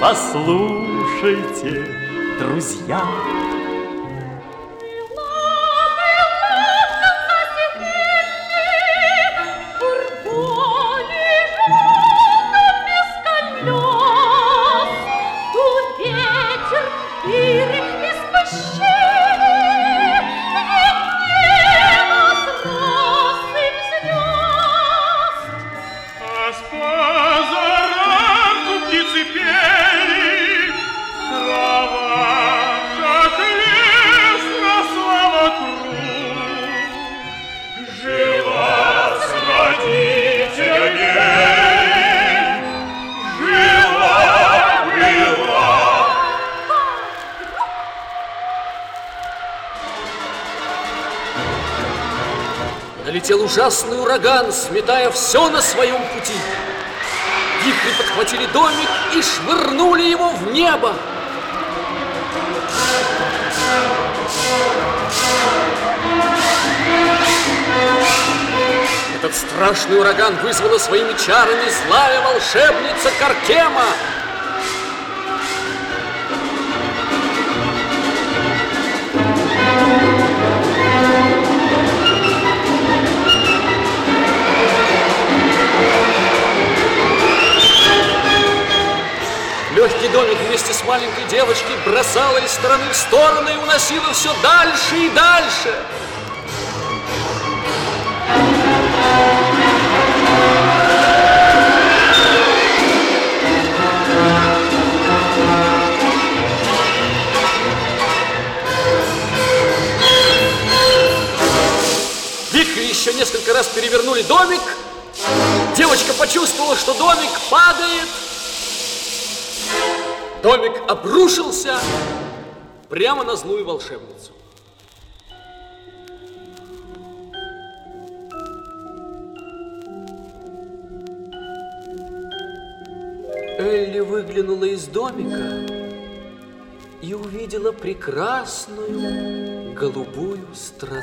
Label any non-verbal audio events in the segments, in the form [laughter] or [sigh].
Послушайте, друзья. Ужасный ураган, сметая все на своем пути. Вихри подхватили домик и швырнули его в небо. Этот страшный ураган вызвала своими чарами злая волшебница Каркема. Маленькой девочкой бросала из стороны в сторону и уносила все дальше и дальше. Вихри еще несколько раз перевернули домик. Девочка почувствовала, что домик падает. Обрушился прямо на злую волшебницу. Элли выглянула из домика и увидела прекрасную голубую страну.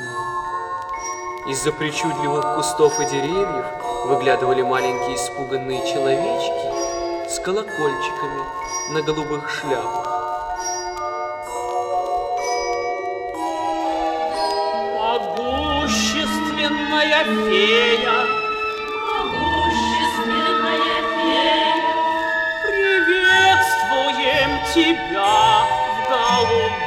Из-за причудливых кустов и деревьев выглядывали маленькие испуганные человечки с колокольчиками на голубых шляпах. Могущественная фея, Могущественная фея, приветствуем тебя в голубой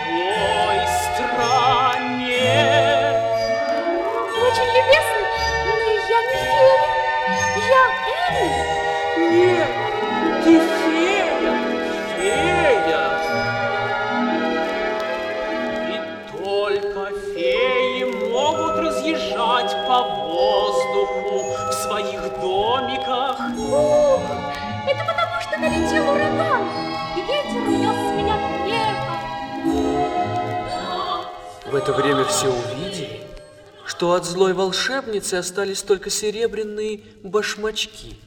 это время все увидели, что от злой волшебницы остались только серебряные башмачки.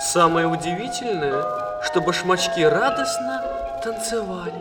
Самое удивительное, что башмачки радостно танцевали.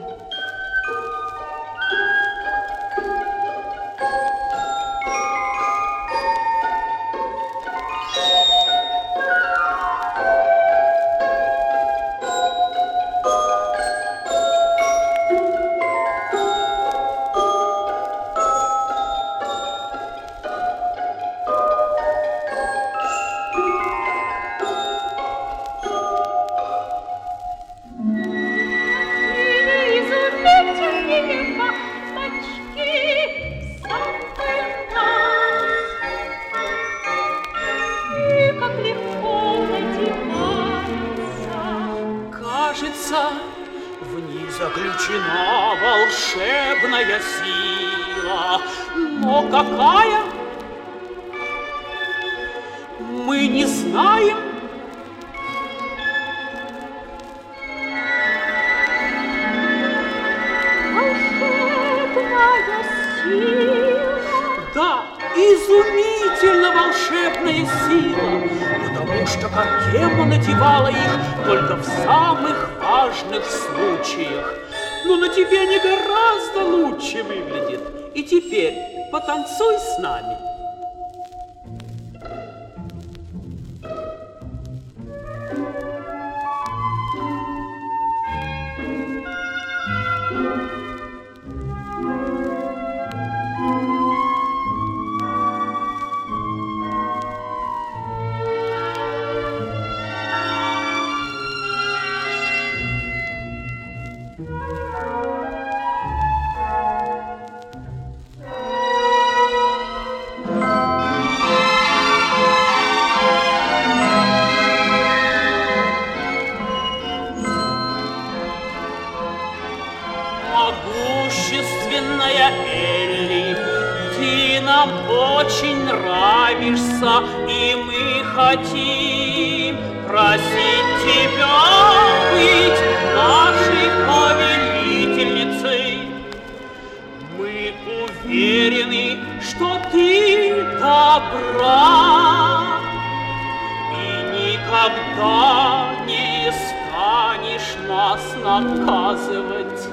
отказывать.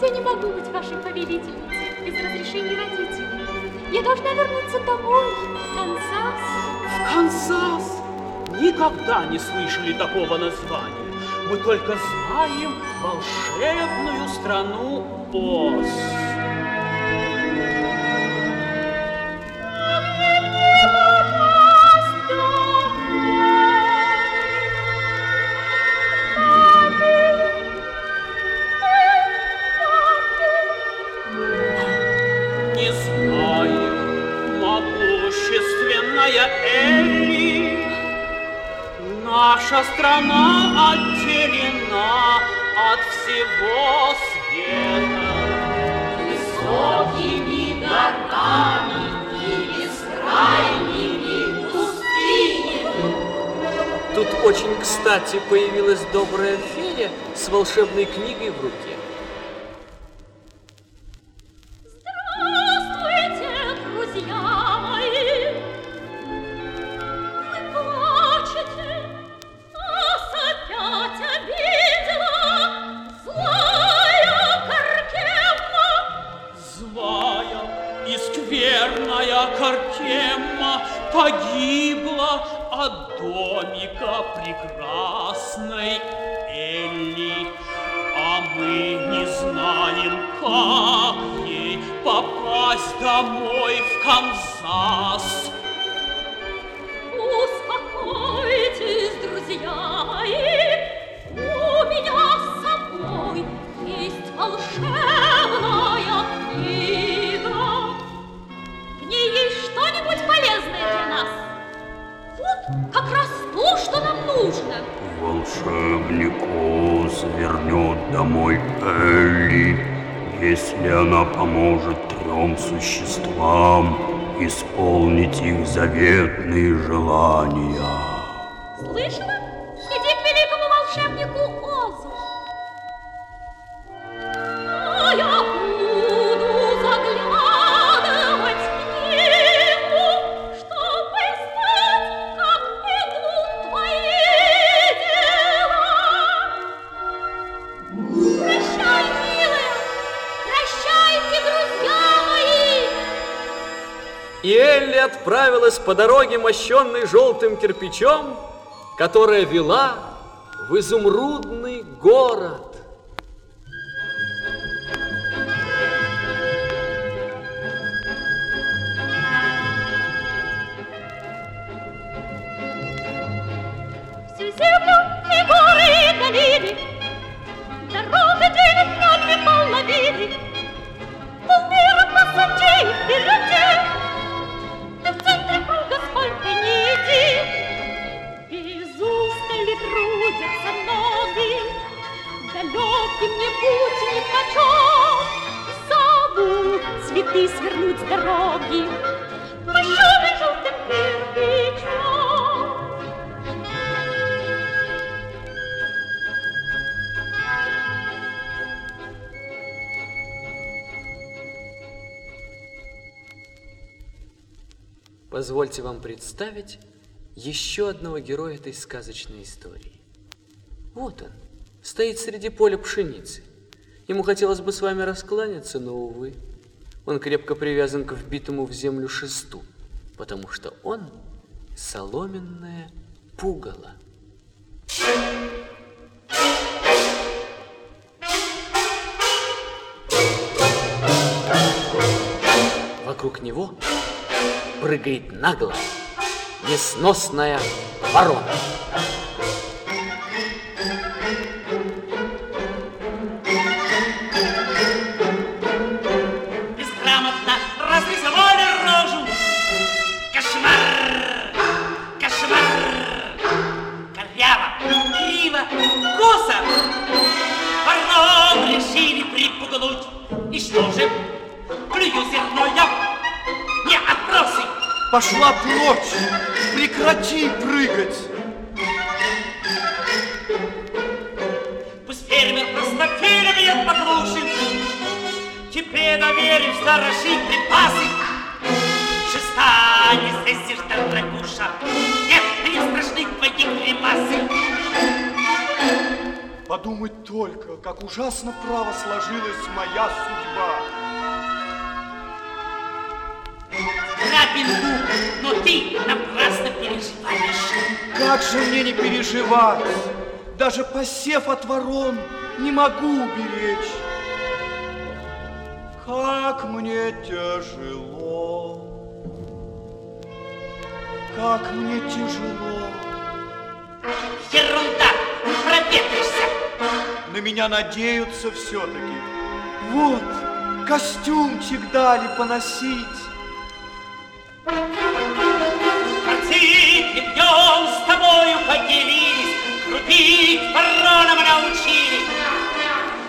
Я не могу быть вашей повелительницей без разрешения родителей. Я должна вернуться домой, в Канзас. В Канзас? Никогда не слышали такого названия. Мы только знаем волшебную страну Оз. волшебной книгой в руке. существам исполнить их заветные желания. Слышала? по дороге, мощенной желтым кирпичом, которая вела в изумрудный город. Если мне путь нипочем, Зову цветы свернуть с дороги, Пощеный желтым кирпичом. Позвольте вам представить еще одного героя этой сказочной истории. Вот он, стоит среди поля пшеницы. Ему хотелось бы с вами раскланяться, но, увы, он крепко привязан к вбитому в землю шесту, потому что он соломенное пугало. Вокруг него прыгает нагло несносная ворона. Что же? Я. Не отбросы. Пошла прочь! Прекрати прыгать! Пусть фермер простофиля бьет поклуши. Тебе доверив сторожить припасы. Шеста не сессишь, дорогуша. Подумать только, как ужасно право сложилась моя судьба. Крапинку, но ты напрасно переживаешь. Как же мне не переживать? Даже посев от ворон не могу уберечь. Как мне тяжело, как мне тяжело. Ерунда, проветришься. На меня надеются все-таки. Вот, костюмчик дали поносить. И днем с тобою поделились, Крутить вороном научили.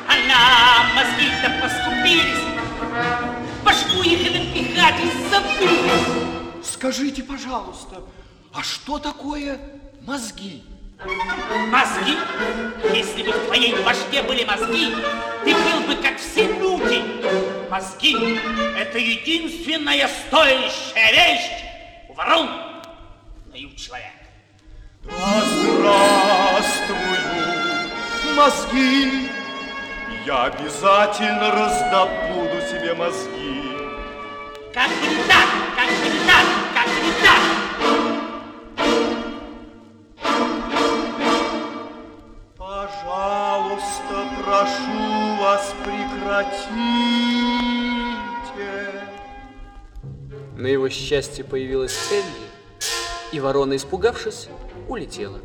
А нам мозги-то поскупились, Башку их и напихать и забыли. Скажите, пожалуйста, а что такое мозги? Мозги? Если бы в твоей башке были мозги, ты был бы как все люди. Мозги – это единственная стоящая вещь у ворон, да и у человека. Да здравствуют мозги! Я обязательно раздобуду себе мозги. Как бы не так, как бы не так. Прошу вас, прекратите. На его счастье появилась Элли, и ворона, испугавшись, улетела.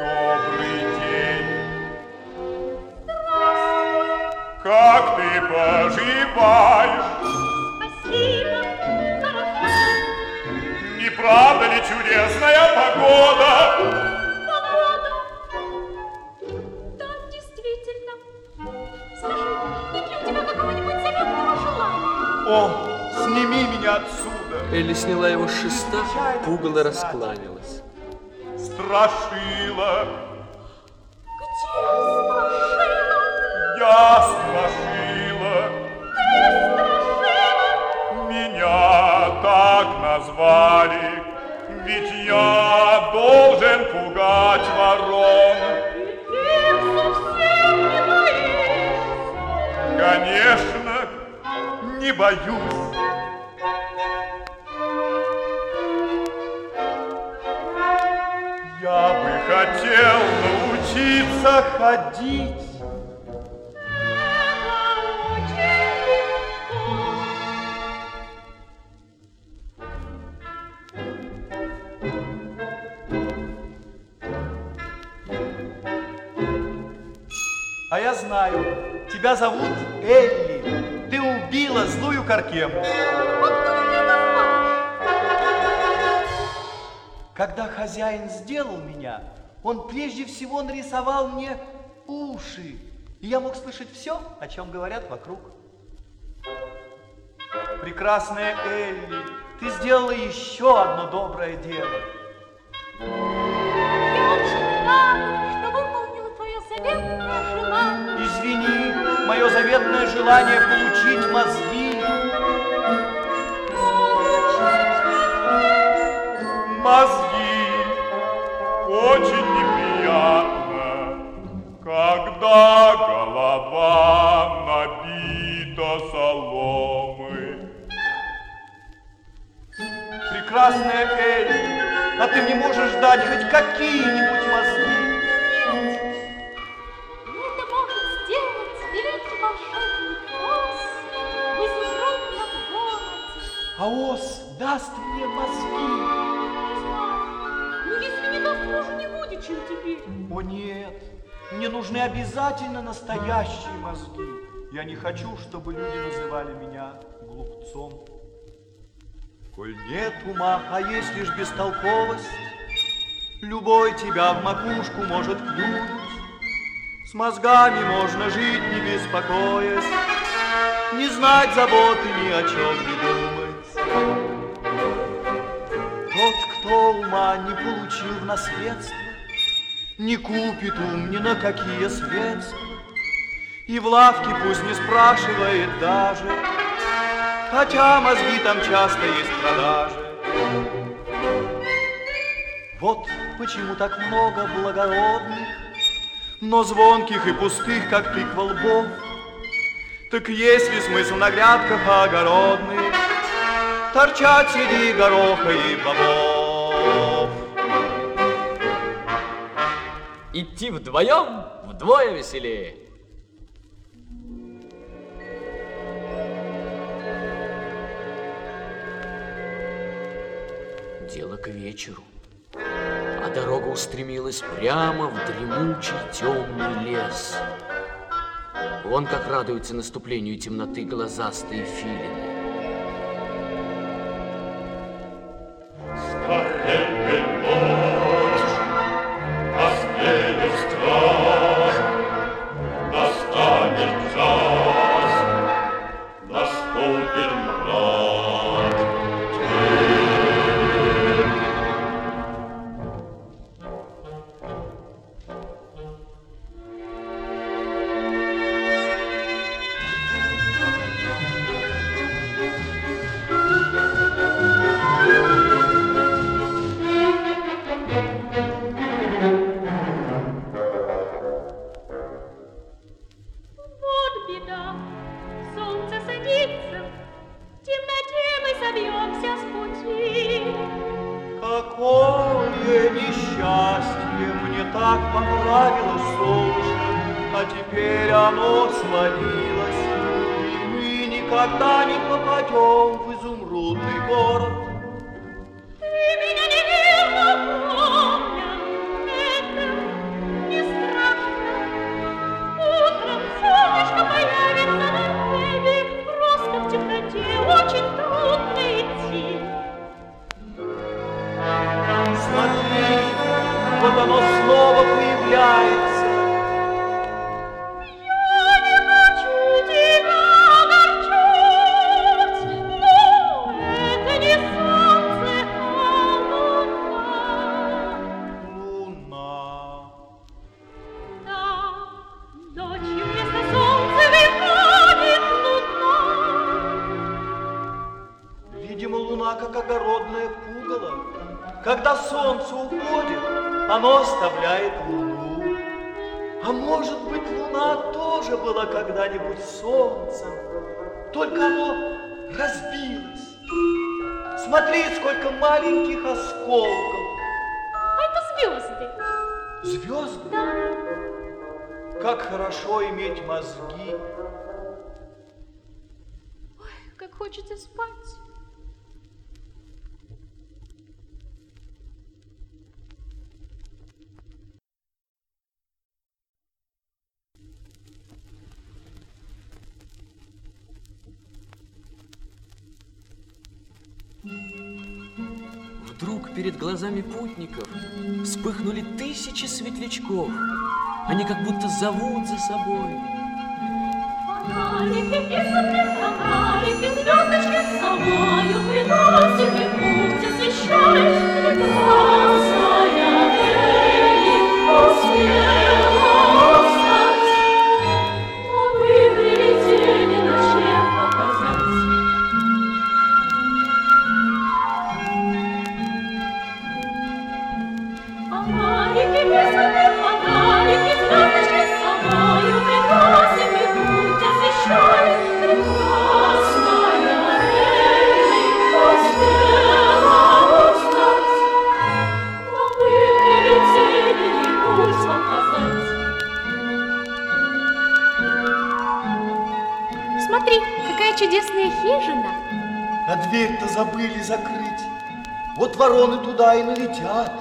Добрый день. Как ты поживаешь? Правда ли чудесная погода? Погода. Да, действительно. Скажи, нет ли у тебя какого-нибудь заветного желания? О, сними меня отсюда. Элли сняла его с шеста, пугало раскланялась. Страшила, Где страшила? я страшила. Меня так назвали, ведь я должен пугать ворон. Конечно, не боюсь. Я бы хотел научиться ходить. Тебя зовут Элли. Ты убила злую Каркему. Когда хозяин сделал меня, он прежде всего нарисовал мне уши. И я мог слышать все, о чем говорят вокруг. Прекрасная Элли, ты сделала еще одно доброе дело. Я очень рада, что выполнила твое заветное желание. Мое заветное желание получить мозги. Мозги. Очень неприятно, когда голова набита соломой. Прекрасная Элли, а ты мне можешь дать хоть какие-нибудь мозги? А Оз даст мне мозги. Но если не даст, хуже не будет, чем теперь. О нет, мне нужны обязательно настоящие мозги. Я не хочу, чтобы люди называли меня глупцом. Коль нет ума, а есть лишь бестолковость, Любой тебя в макушку может клюнуть. С мозгами можно жить, не беспокоясь, Не знать заботы, ни о чем не думать. Тот, кто ума не получил в наследство, Не купит ум ни на какие средства, И в лавке пусть не спрашивает даже, Хотя мозги там часто есть в продаже. Вот почему так много благородных, Но звонких и пустых, как тыква лбов. Так есть ли смысл на грядках огородных Торчать среди гороха и бобов? Идти вдвоем вдвое веселее. Дело к вечеру, а дорога устремилась прямо в дремучий темный лес. Вон как радуются наступлению темноты глазастые филины. Вдруг перед глазами путников вспыхнули тысячи светлячков. Они как будто зовут за собой. Фонарики фонарики, звездочки с собою приносим, и путь прекрасная вороны туда и налетят.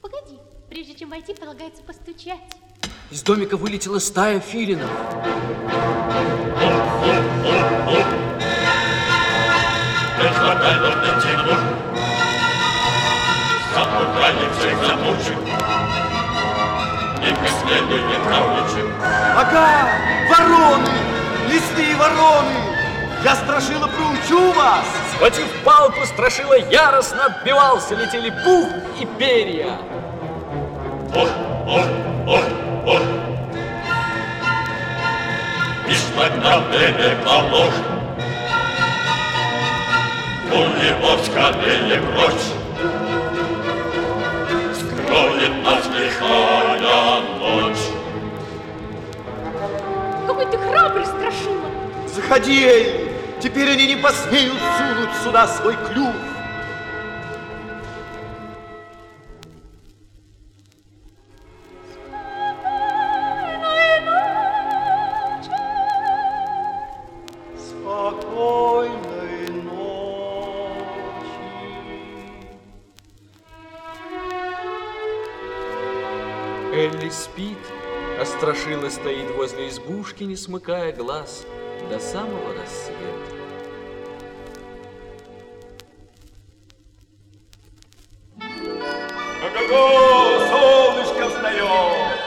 Погоди, прежде чем войти, полагается постучать. Из домика вылетела стая филинов. Запугали всех замучим. И преследует. Ага, вороны, лесные вороны. Я страшила проучу вас. Схватив палку, Страшила яростно отбивался, летели пух и перья. Ох, ох, ох, ох. И нам берегла ложь. У него скорее прочь. Скроет нас лихая ночь. Какой ты храбрый, Страшила. Заходи, Элли. Теперь они не посмеют сунуть сюда свой клюв. Спокойной ночи. Элли спит, а Страшила стоит возле избушки, не смыкая глаз до самого рассвета. Ого-го, солнышко встает.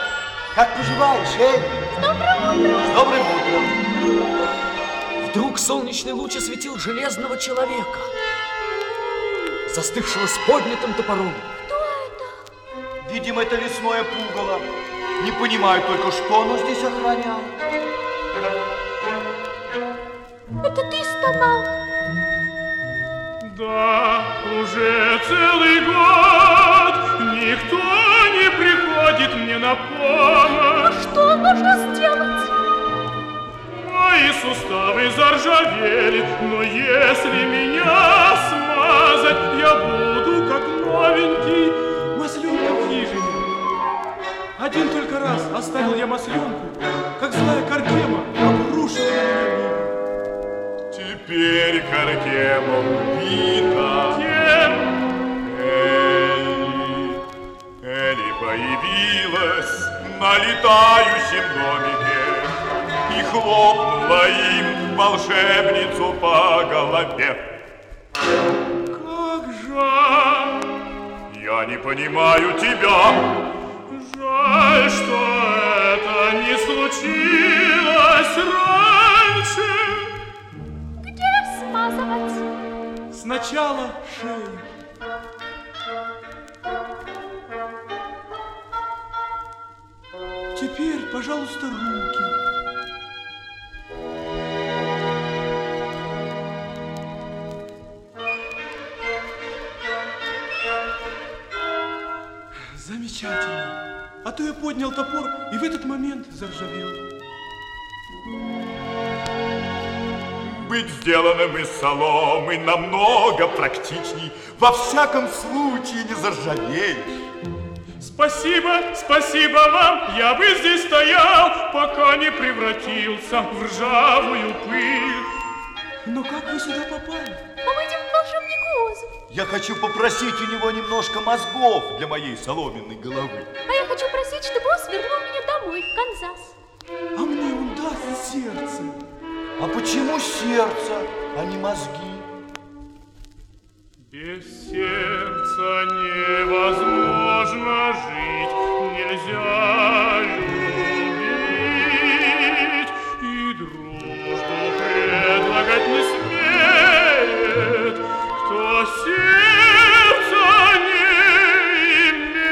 Как поживаешь, Элли? С добрым утром. Вдруг солнечный луч осветил железного человека, застывшего с поднятым топором. Видимо, это лесное пугало. Не понимаю только, что оно здесь охраняет. Да, уже целый год никто не приходит мне на помощь. Что нужно сделать? Мои суставы заржавели, но если меня смазать, я буду как новенький. Масленка в хижине. Один только раз оставил я масленку, как злая картема обрушила на меня. Теперь Каркема убита. Кем? Элли. Элли появилась на летающем домике и хлопнула им волшебницу по голове. Как жаль! Я не понимаю тебя. Жаль, что это не случилось раньше. Где смазывать? Сначала шею. Теперь, пожалуйста, руки. Замечательно. А то я поднял топор и в этот момент заржавел. Быть сделанным из соломы намного практичней. Во всяком случае не заржавеешь. Спасибо, спасибо вам, я бы здесь стоял, пока не превратился в ржавую пыль. Но как вы сюда попали? Мы идем к волшебнику Озу. Я хочу попросить у него немножко мозгов для моей соломенной головы. А я хочу просить, чтобы он свернул меня домой, в Канзас. А мне он даст сердце. А почему сердце, а не мозги? Без сердца невозможно жить, нельзя любить, и дружбу предлагать не смеет, кто сердца не имеет.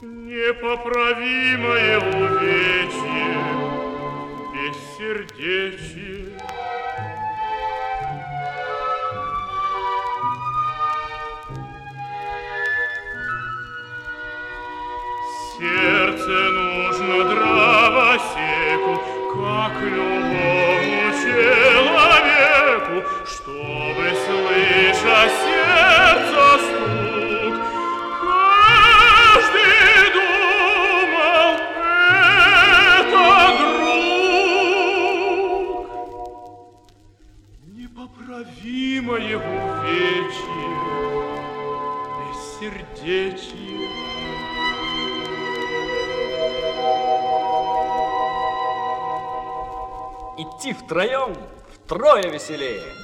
Непоправимое бессердечие. Втрое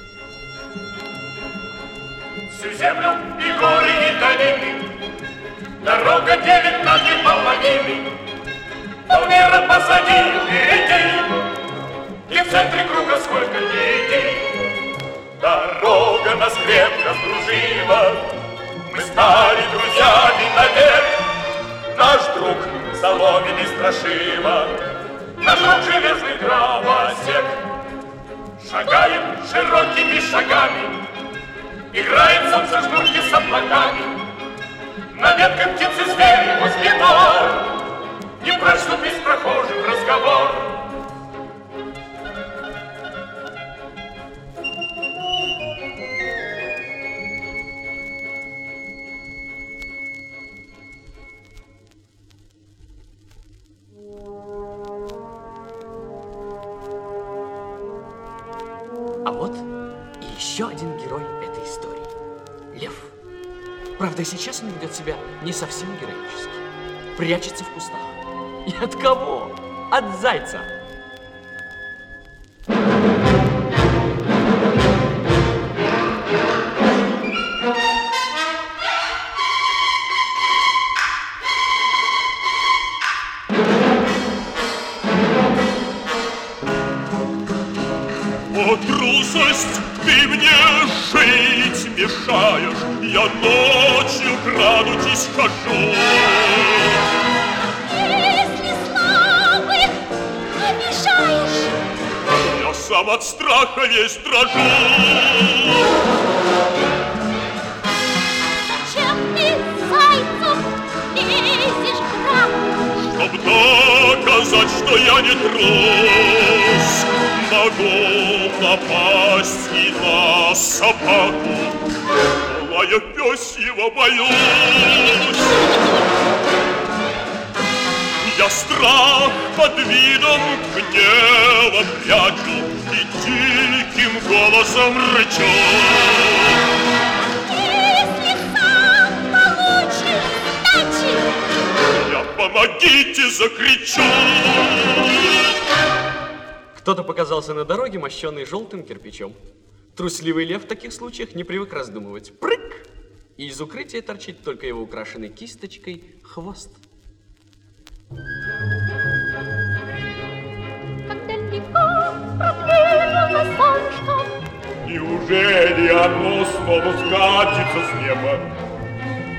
От зайца. Чтоб доказать, что я не трус, Могу напасть и на собаку, Лая пёсьего боюсь. Я страх под видом гнева прячу И диким голосом рычу. Помогите, закричу. Кто-то показался на дороге, мощенный желтым кирпичом. Трусливый лев в таких случаях не привык раздумывать. Прыг! И из укрытия торчит только его украшенный кисточкой хвост. как далеко проплыло солнышко, Неужели оно снова скатится с неба?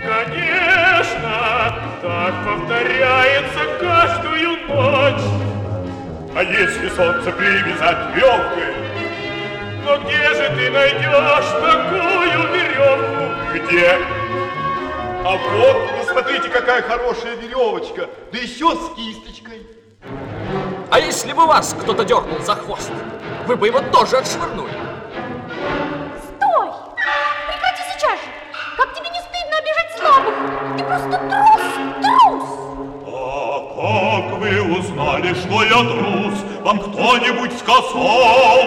Конечно, так повторяется каждую ночь. А если солнце привязать веревкой? Но где же ты найдешь такую веревку? Где? А вот, посмотрите, какая хорошая веревочка, да еще с кисточкой. А если бы вас кто-то дернул за хвост, вы бы его тоже отшвырнули. Стой! Прекрати сейчас же! Как тебе не стыдно обижать слабых? Ты просто трус! Вы узнали, что я трус? Вам кто-нибудь сказал?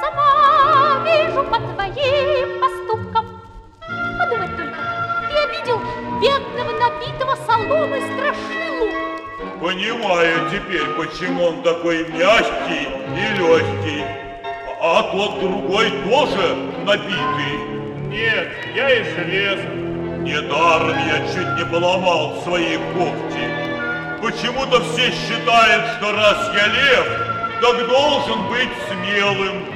Сама вижу по твоим поступкам. Подумать только, ты обидел бедного набитого соломой страшилу. Понимаю теперь, почему он такой мягкий и легкий. А тот другой тоже набитый. Нет, я из железа. Недаром я чуть не поломал свои когти. Почему-то все считают, что раз я лев, так должен быть смелым.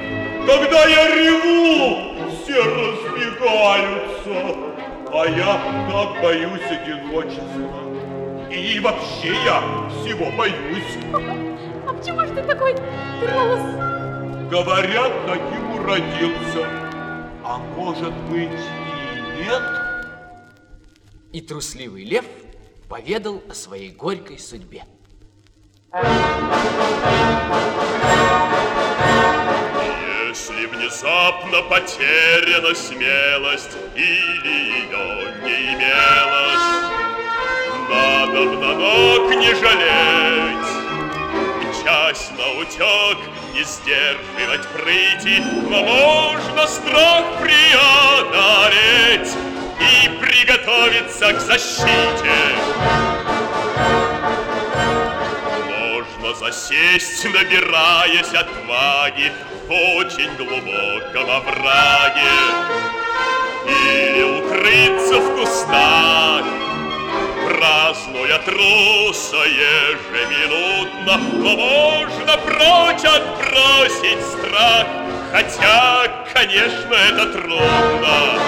Когда я реву, все разбегаются, а я так боюсь одиночества. И вообще я всего боюсь. [laughs] А почему же ты такой трус? Говорят, таким уродился. А может быть и нет? И трусливый лев поведал о своей горькой судьбе. Если внезапно потеряна смелость или ее не имелось, надо на ног не жалеть, мчась на утек, не сдерживать прыти, но можно страх преодолеть и приготовиться к защите. Можно засесть, набираясь отваги в очень глубоком овраге или укрыться в кустах, празднуя труса ежеминутно, но можно прочь отбросить страх, хотя, конечно, это трудно.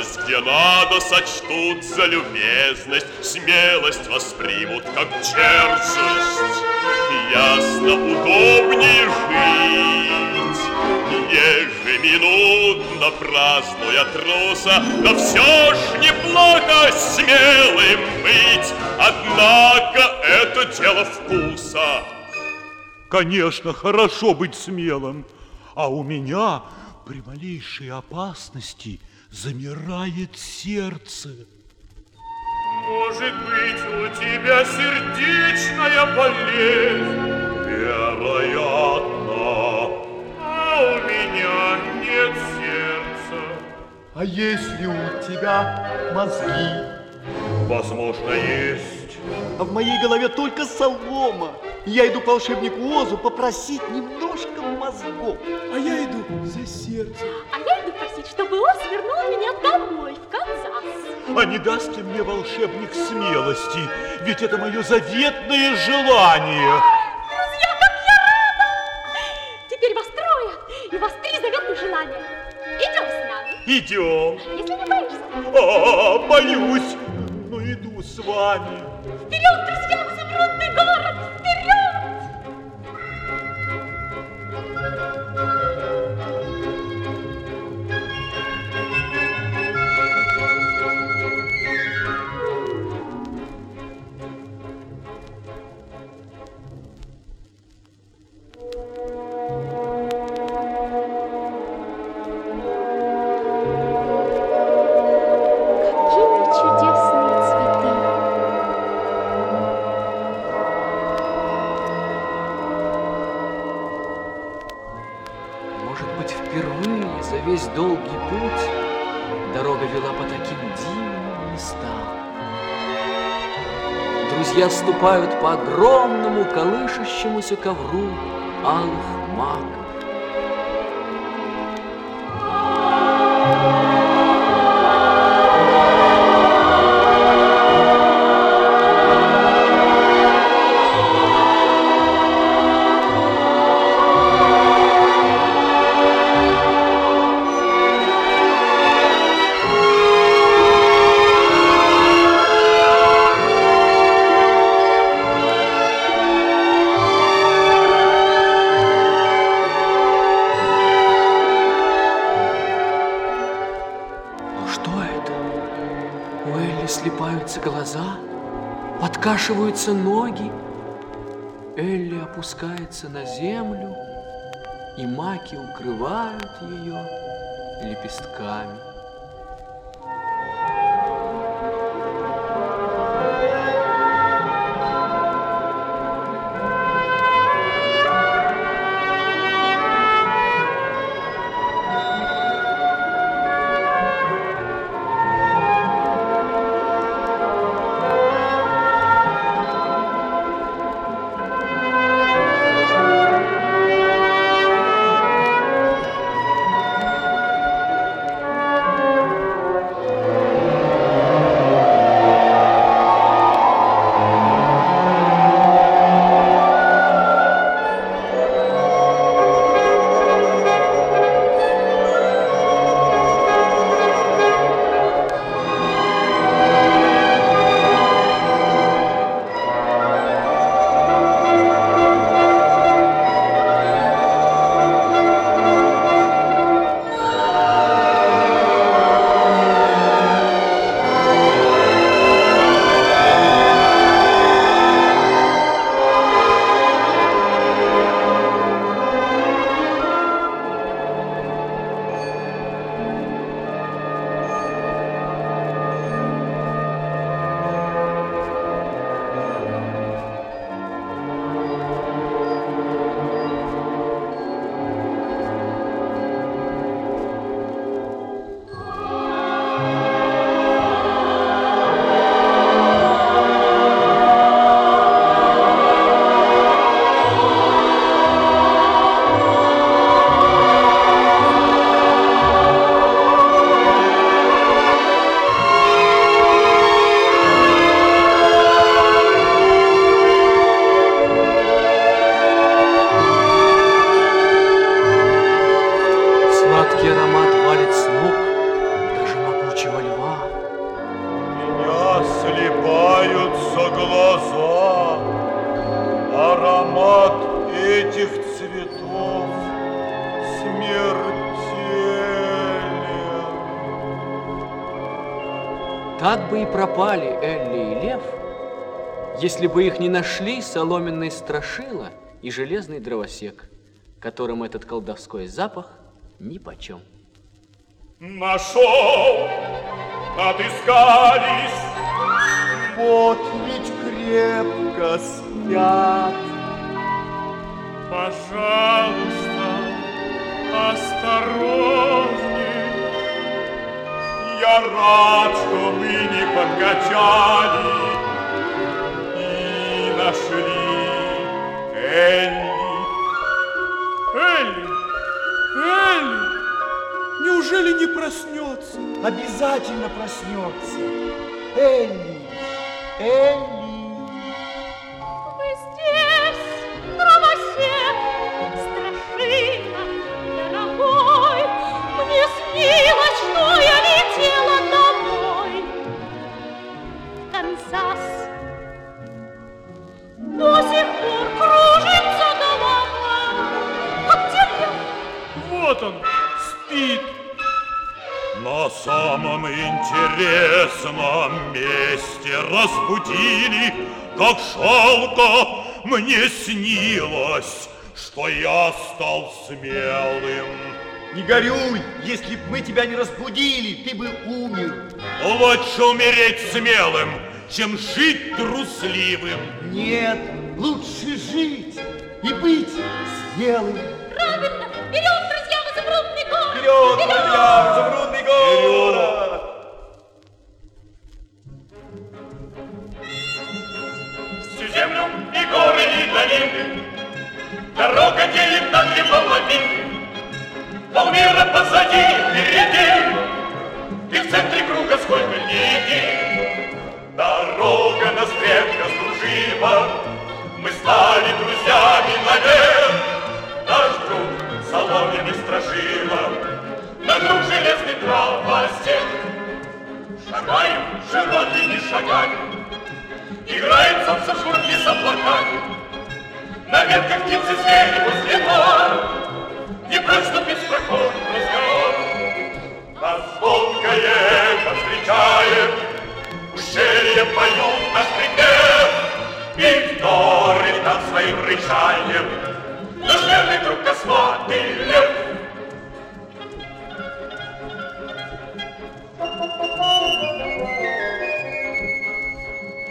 Трусость, где надо, сочтут за любезность, смелость воспримут как черствость. Ясно, удобнее жить, ежеминутно празднуя труса, но все ж неплохо смелым быть, однако это дело вкуса. Конечно, хорошо быть смелым, а у меня при малейшей опасности замирает сердце. Может быть, у тебя сердечная болезнь? Вероятно. А у меня нет сердца. А если у тебя мозги? Возможно, есть. А в моей голове только солома. Я иду к волшебнику Озу попросить немножко мозгов. А я иду за сердцем. А я иду просить, чтобы Оз вернул меня домой, в Канзас. А не даст ли мне волшебник смелости? Ведь это мое заветное желание. Друзья, как я рада! Теперь вас трое, и у вас три заветных желания. Идем с нами, Идем. если не боишься. А, боюсь, но иду с вами. Вперед, друзья, в изумрудный город! Вперед! Долгий путь дорога вела по таким дивным местам. Друзья ступают по огромному колышущемуся ковру алых маков. Подкашиваются ноги. Элли опускается на землю, и маки укрывают ее лепестками. Если бы их не нашли соломенный страшила и железный дровосек, которым этот колдовской запах нипочем. Нашел, отыскались. Вот ведь крепко спят. Пожалуйста, осторожней. Я рад, что мы не подкачали нашли Элли. Элли! Элли! Неужели не проснется? Обязательно проснется. Элли! Элли! Спит. На самом интересном месте разбудили, как шалко мне снилось, что я стал смелым. Не горюй, если б мы тебя не разбудили, ты бы умер. Лучше умереть смелым, чем жить трусливым. Нет, лучше жить и быть смелым. Правильно! Вперед, изумрудный город! Вперед, друзья, в изумрудный город! Всю землю и горы, и долины Дорога делит на две половины Полмира позади впереди И в центре круга сколько линий Дорога нас крепко сдружила Мы стали друзьями навек Наш друг соломенный стражила Наш друг железный правосек Шагаем широкими шагами Играет солнце в шкурке с облаками На ветках птицы звери возле нор Не в проход разговор. Нас звонкое встречает Ущелье поют наш припев. И вторит нам своим рычанием Наш верный друг косматый лев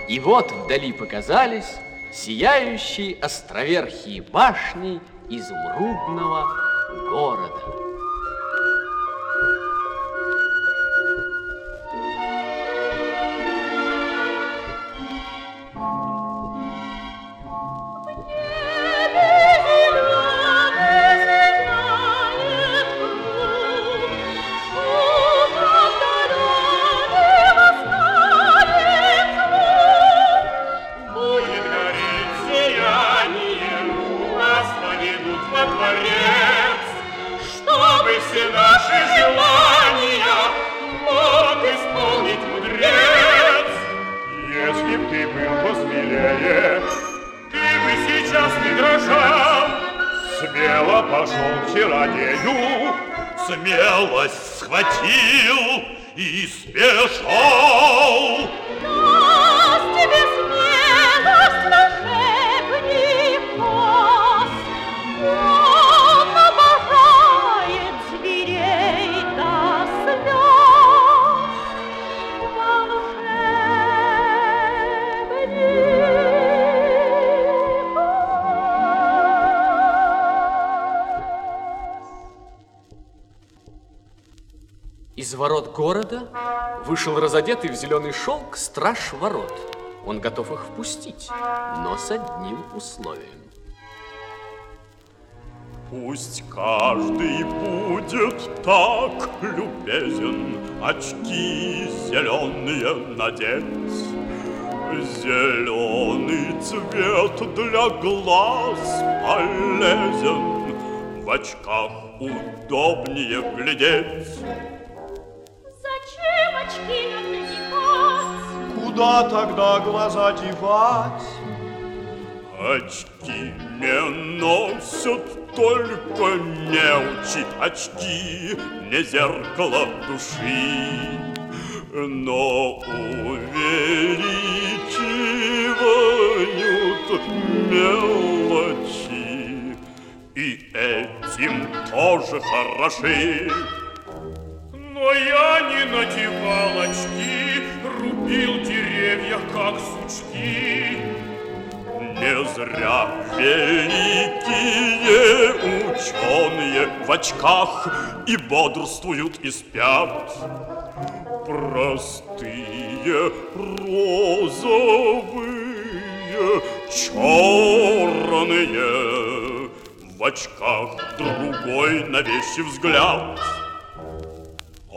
И вот вдали показались сияющие островерхие башни изумрудного города. Чародею, Смелость схватил и спешал. Ворот города вышел разодетый в зеленый шелк страж ворот. Он готов их впустить, но с одним условием. Пусть каждый будет так любезен Очки зеленые надеть. Зеленый цвет для глаз полезен, В очках удобнее глядеть. Куда тогда глаза девать? Очки не носят только неучи, очки не зеркало души. но увеличивают мелочи, и этим тоже хороши. Я не надевал очки, рубил деревья, как сучки. Не зря великие ученые в очках и бодрствуют и спят. Простые розовые, черные, в очках другой на вещи взгляд.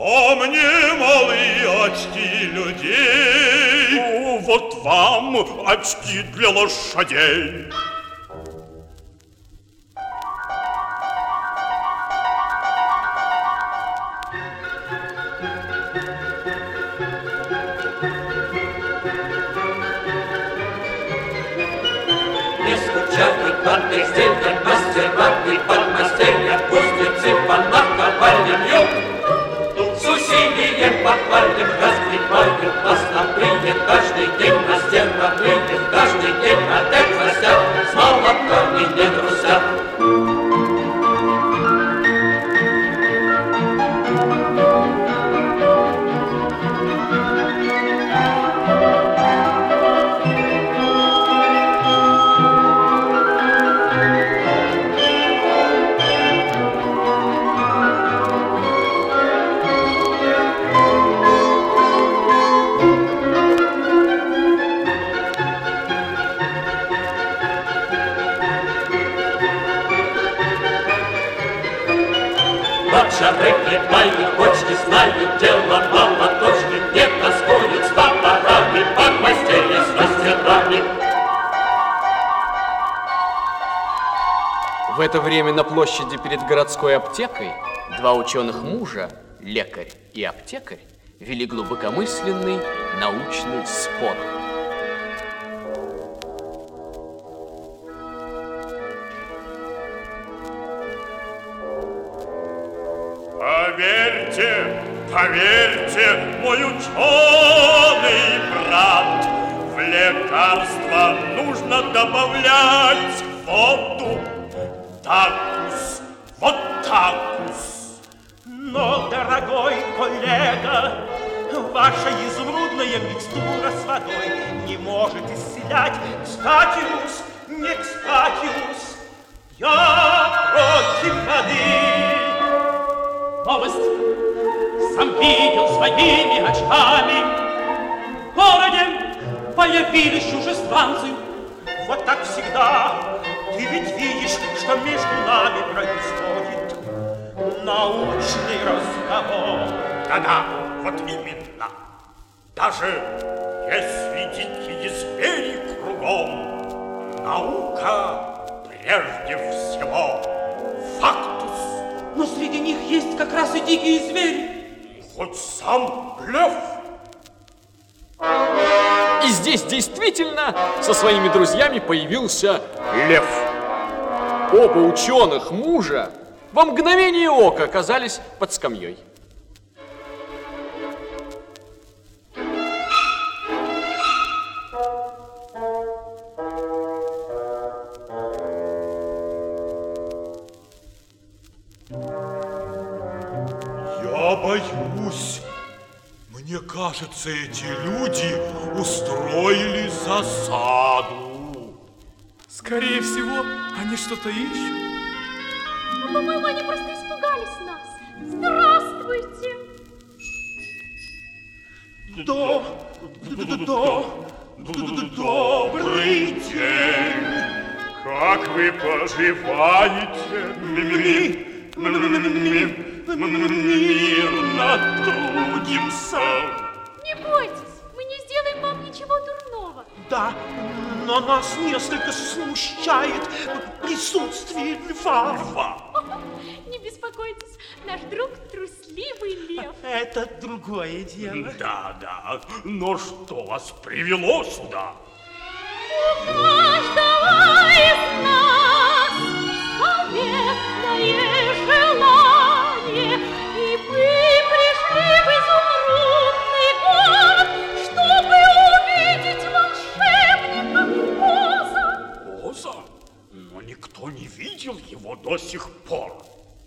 А мне малые очки людей, вот вам очки для лошадей. Каждый день опять хвостят, с молотками не Хлебают, почки знают, дело молоточки, не тоскуют с топорами, подмастерья с мастерами. В это время на площади перед городской аптекой два ученых мужа, лекарь и аптекарь, вели глубокомысленный научный спор. Поверьте, мой ученый брат, в лекарство нужно добавлять воду. Такус, вот такус. Но, дорогой коллега, ваша изумрудная микстура с водой не может исцелять кстатиус, не кстатиус. Я против воды. Новость сам видел своими очками. В городе появились чужестранцы. Вот так всегда. Ты ведь видишь, что между нами происходит научный разговор. Да-да, вот именно. Даже если дикие звери кругом, наука прежде всего фактус. Но среди них есть как раз и дикие звери. Хоть сам блеф. И здесь действительно со своими друзьями появился лев. Оба ученых мужа во мгновение ока оказались под скамьей. Кажется, эти люди устроили засаду. Скорее всего, они что-то ищут. Ну, по-моему, они просто испугались нас. Здравствуйте. До, до, до, добрый день. Как вы поживаете? Ми- ми- Мирно трудимся. Бойтесь, мы не сделаем вам ничего дурного. Да, но нас несколько смущает присутствие льва. [laughs] Не беспокойтесь, наш друг трусливый лев. Это другое дело. Да, да. Но что вас привело сюда? У каждого из нас заветное до сих пор.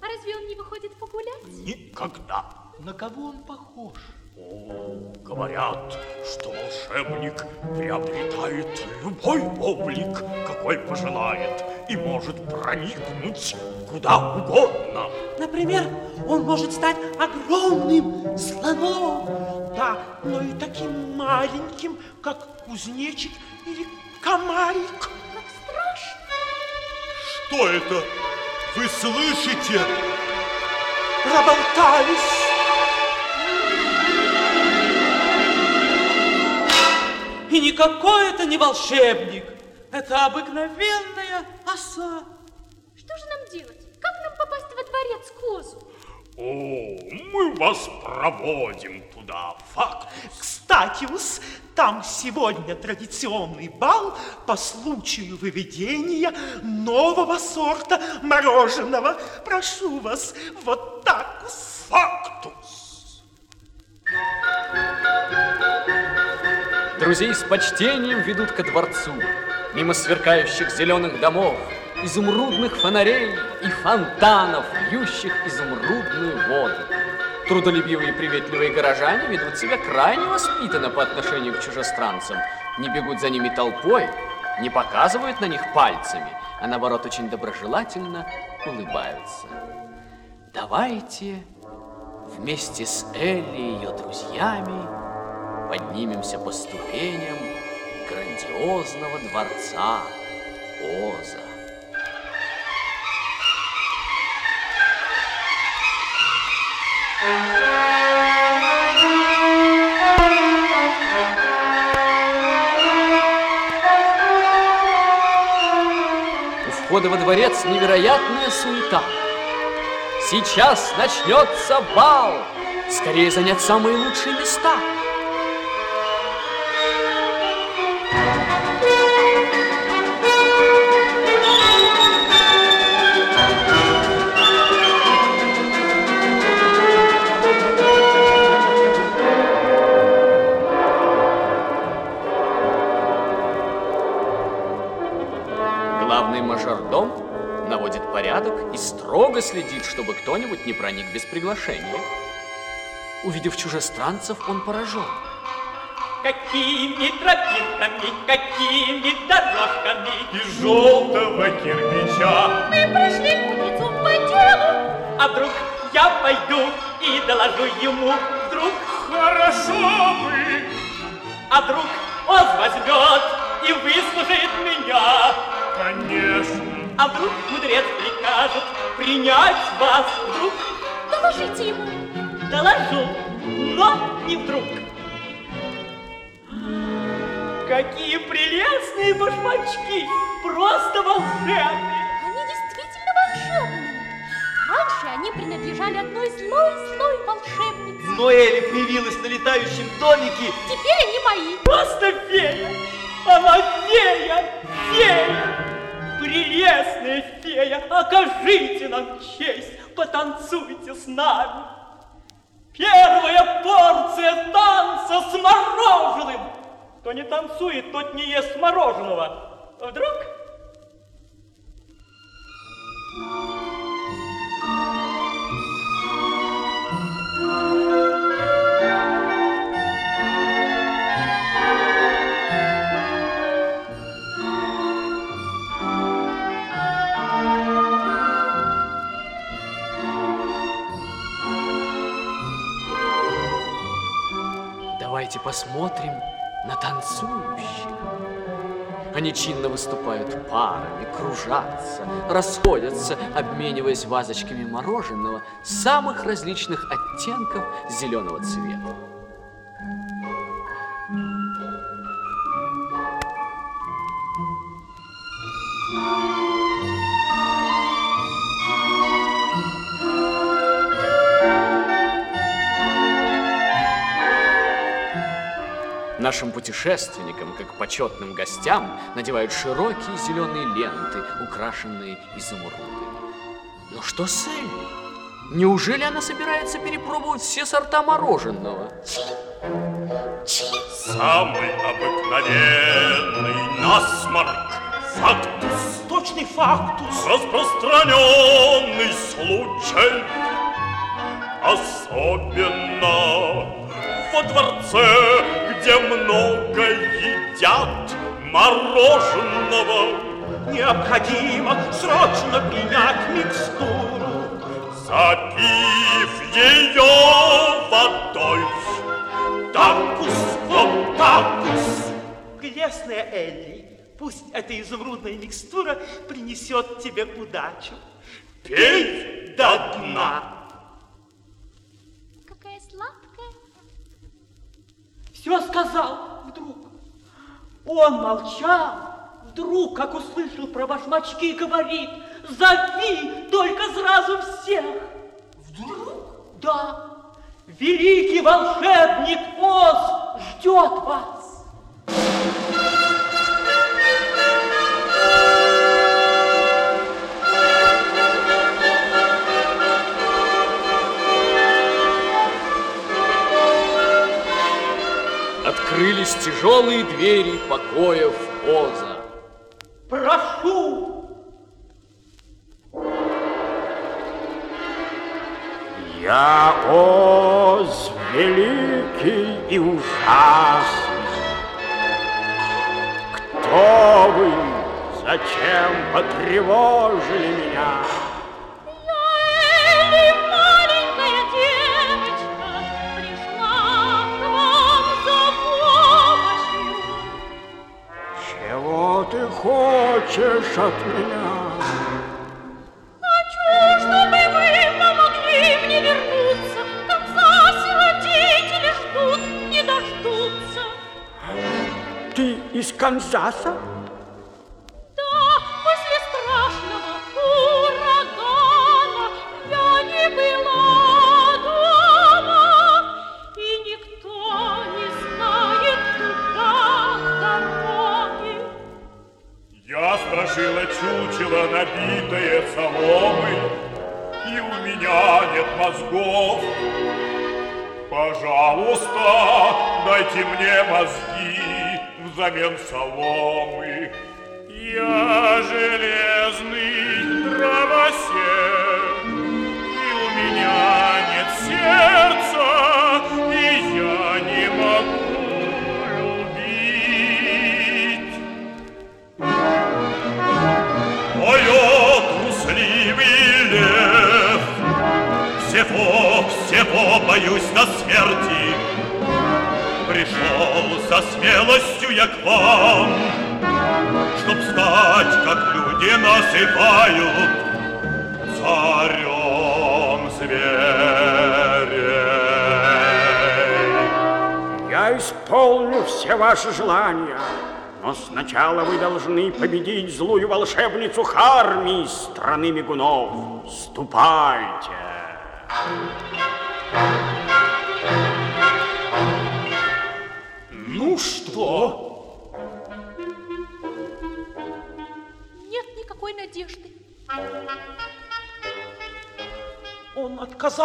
А разве он не выходит погулять? Никогда. На кого он похож? О, говорят, что волшебник приобретает любой облик, какой пожелает, и может проникнуть куда угодно. Например, он может стать огромным слоном, да, но и таким маленьким, как кузнечик или комарик. Как страшно! Что это? Вы слышите? Проболтались. И никакой это не волшебник. Это обыкновенная оса. Что же нам делать? Как нам попасть во дворец Козу? О, мы вас проводим туда, факт. Кстати, ус, там сегодня традиционный бал по случаю выведения нового сорта мороженого. Прошу вас, вот так ус. Фактус. Друзей с почтением ведут ко дворцу, мимо сверкающих зеленых домов, изумрудных фонарей и фонтанов, льющих изумрудную воду. Трудолюбивые и приветливые горожане ведут себя крайне воспитанно по отношению к чужестранцам, не бегут за ними толпой, не показывают на них пальцами, а наоборот очень доброжелательно улыбаются. Давайте вместе с Элли и ее друзьями поднимемся по ступеням грандиозного дворца Оза. У входа во дворец невероятная суета. Сейчас начнется бал. Скорее занять самые лучшие места. Строго следит, чтобы кто-нибудь не проник без приглашения. Увидев чужестранцев, он поражен. Какими тропинками, какими дорожками Из желтого кирпича Мы прошли улицу по делу. А вдруг я пойду и доложу ему Вдруг Хорошо бы А вдруг он возьмет и выслушает меня Конечно А вдруг мудрец прикажет принять вас Вдруг Доложите ему. доложу, но не вдруг Какие прелестные башмачки! Просто волшебные! Они действительно волшебные. Раньше они принадлежали одной злой-злой волшебнице. Но Элли появилась на летающем домике. Теперь они мои. Просто фея! Она фея! Фея! Прелестная фея! Окажите нам честь! Потанцуйте с нами! Первая порция танца с мороженым! Кто не танцует, тот не ест мороженого. Вдруг? Давайте посмотрим на танцующих. Они чинно выступают парами, кружатся, расходятся, обмениваясь вазочками мороженого самых различных оттенков зеленого цвета. Нашим путешественникам, как почетным гостям, надевают широкие зеленые ленты, украшенные изумрудами. Но что с Элли? Неужели она собирается перепробовать все сорта мороженого? Самый обыкновенный насморк. Фактус. Точный фактус. Распространенный случай. Особенно во дворце, где много едят мороженого. Необходимо срочно принять микстуру. Запив ее водой. Такус, вот такус. Прелестная Элли, пусть эта изумрудная микстура принесет тебе удачу. Пей до дна. Все сказал вдруг. Он молчал, вдруг, как услышал про башмачки, говорит, зови только сразу всех. Вдруг? Да. Великий волшебник Оз ждет вас. Открылись тяжелые двери покоев Оза. Прошу. Я Оз великий и ужасный. Кто вы? Зачем потревожили меня? Хочешь от меня? Хочу, чтобы вы помогли мне вернуться. Конца сиротители ждут, не дождутся. Ты из Канзаса? Взамен соломы. Ваши желания, но сначала вы должны победить злую волшебницу Харми из страны мигунов. Ступайте.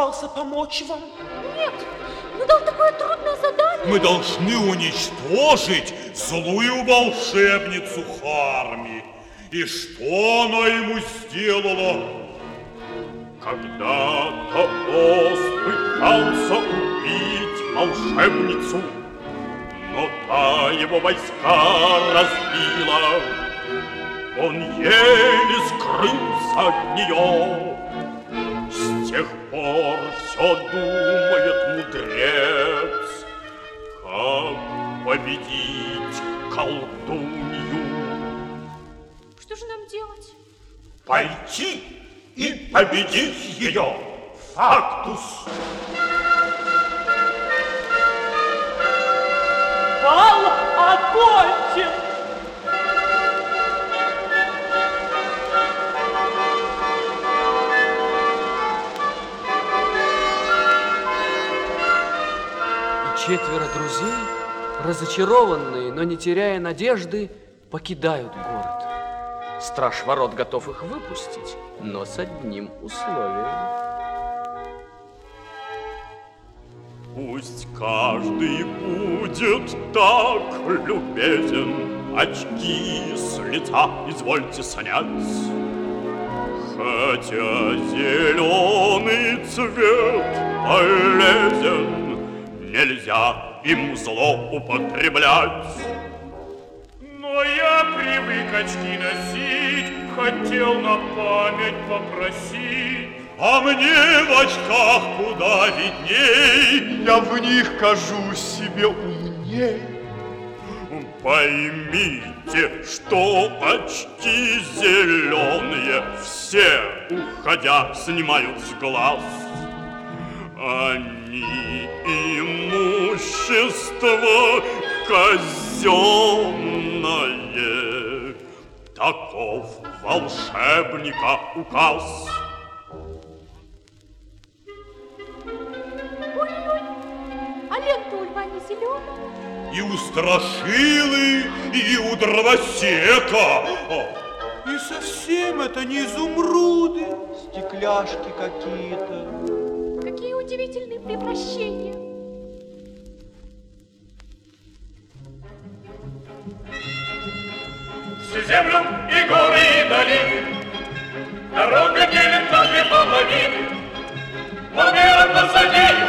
Отказался помочь вам? Нет, ну дал такое трудное задание. Мы должны уничтожить злую волшебницу Харми. И что она ему сделала? Когда-то Оз пытался убить волшебницу, но та его войска разбила. Он еле скрылся от нее. С тех пор все думает мудрец, как победить колдунью. Что же нам делать? Пойти и победить ее. Фактус. Бал окончен. Четверо друзей, разочарованные, но не теряя надежды, покидают город. Страж ворот готов их выпустить, но с одним условием. Пусть каждый будет так любезен, Очки с лица извольте снять. Хотя зеленый цвет полезен, Нельзя им зло употреблять. Но я привык очки носить, Хотел на память попросить. А мне в очках куда видней, Я в них кажусь себе умней. Поймите, что очки зеленые Все, уходя, снимают с глаз. Они имущество казенное. Таков волшебника указ. Ой-ой, а лента у льва не зеленая. и у страшилы, и у дровосека. И совсем это не изумруды. Стекляшки какие-то. Удивительные превращения. Всю землю и горы, и долины Дорога делит на две половины. Помером позади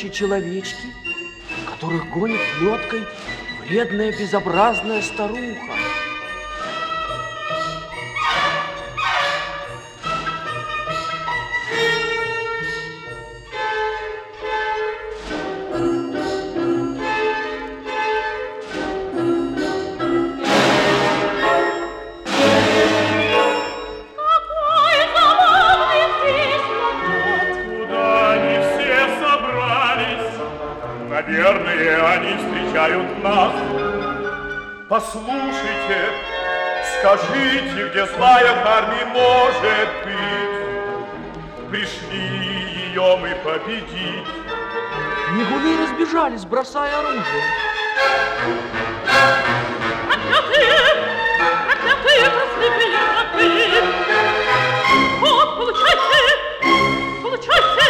мигающие человечки, которых гонит плеткой вредная, безобразная старуха. Злая Харми может быть? Пришли ее мы победить. Мигуны разбежались, бросая оружие. Проклятые! Проклятые трусливые рабы! Вот, получайте! Получайте!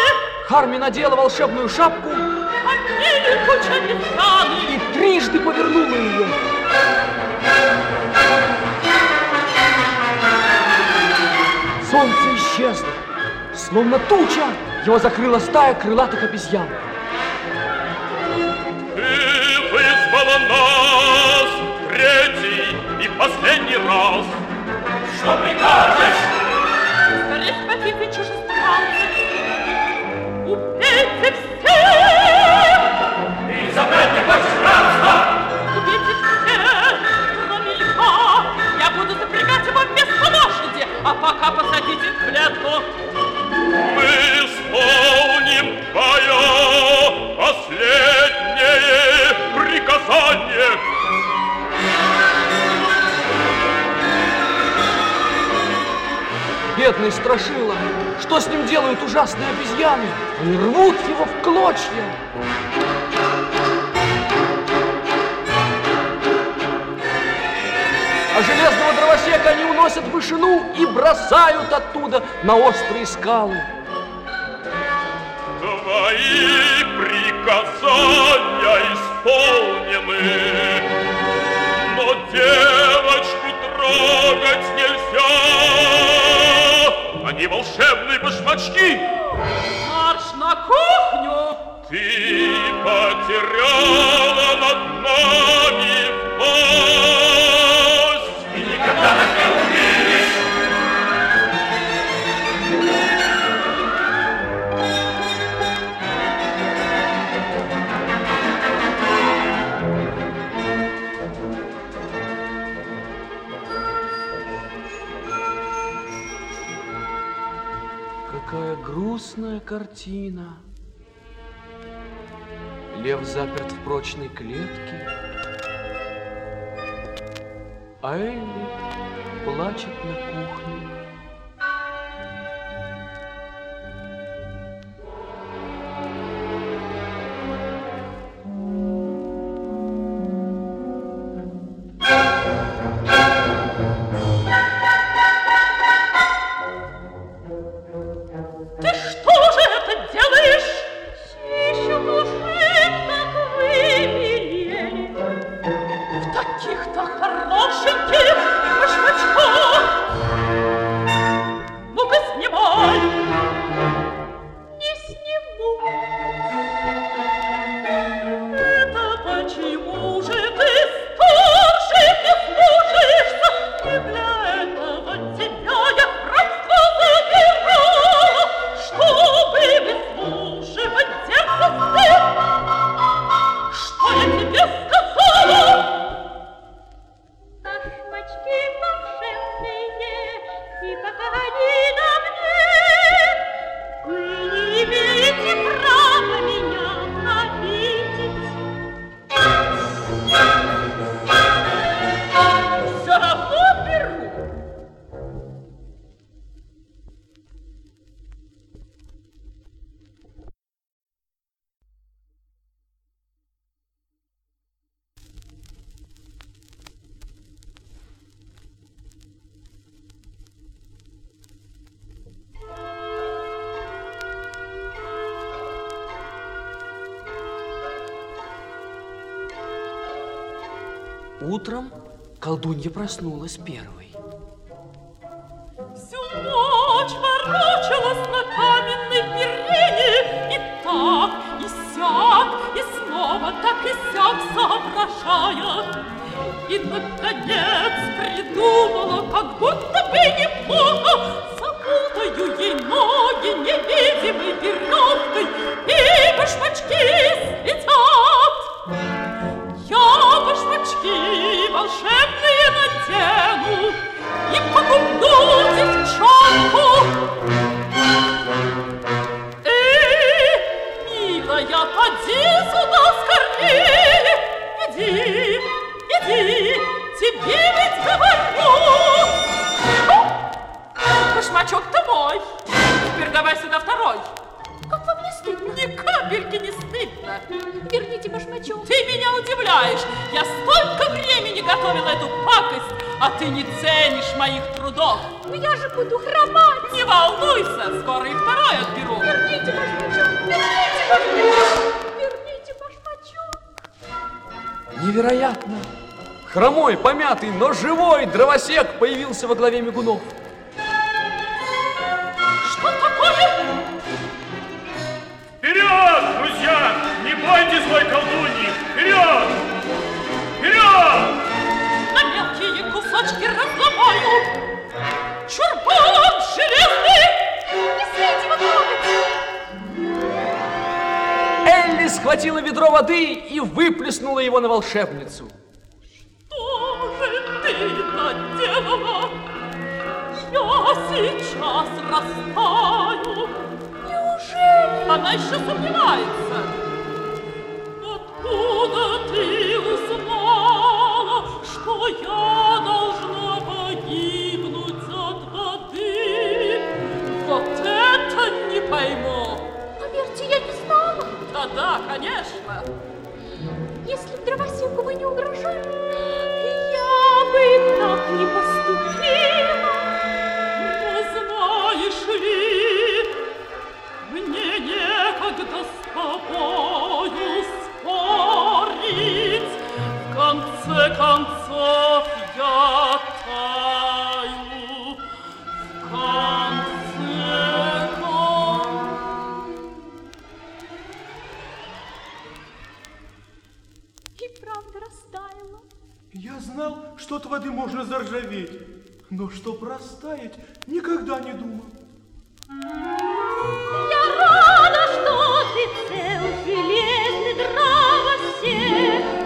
Харми надела волшебную шапку Они летучие ветраны! Словно туча, его закрыла стая крылатых обезьян. Ты вызвала нас третий и последний раз. Что прикажешь? Скорее схватите чужестранцев! Убейте всех! И забрать не хочешь рабство? Убейте всех, кроме льва! Я буду запрягать его вместо лошади, а пока посадите в клетку! Бедный Страшила Что с ним делают ужасные обезьяны? Они рвут его в клочья. А железного дровосека они уносят в вышину и бросают оттуда на острые скалы. Твои приказания исполнены, но девочку трогать нельзя. Они волшебные башмачки. Марш на кухню! Ты потеряла картина. Лев заперт в прочной клетке, а Элли плачет на кухне. Утром колдунья проснулась первой. Но живой дровосек появился во главе мигунов. Что такое? Вперед, друзья! Не бойтесь злой колдуньи! Вперед! Вперед! На мелкие кусочки разломаю. Чурбан железный! Не смейте его трогать. Элли схватила ведро воды и выплеснула его на волшебницу. сейчас растаю. Неужели? Она еще сомневается. Откуда ты узнала, что я должна погибнуть от воды? Вот это не пойму. Поверьте, я не знала. Да-да, конечно. Если дровосеку вы не угрожали, я бы так не поступила. что от можно заржаветь. Но что простаять, никогда не думал. Я рада, что ты цел, железный дрова всех.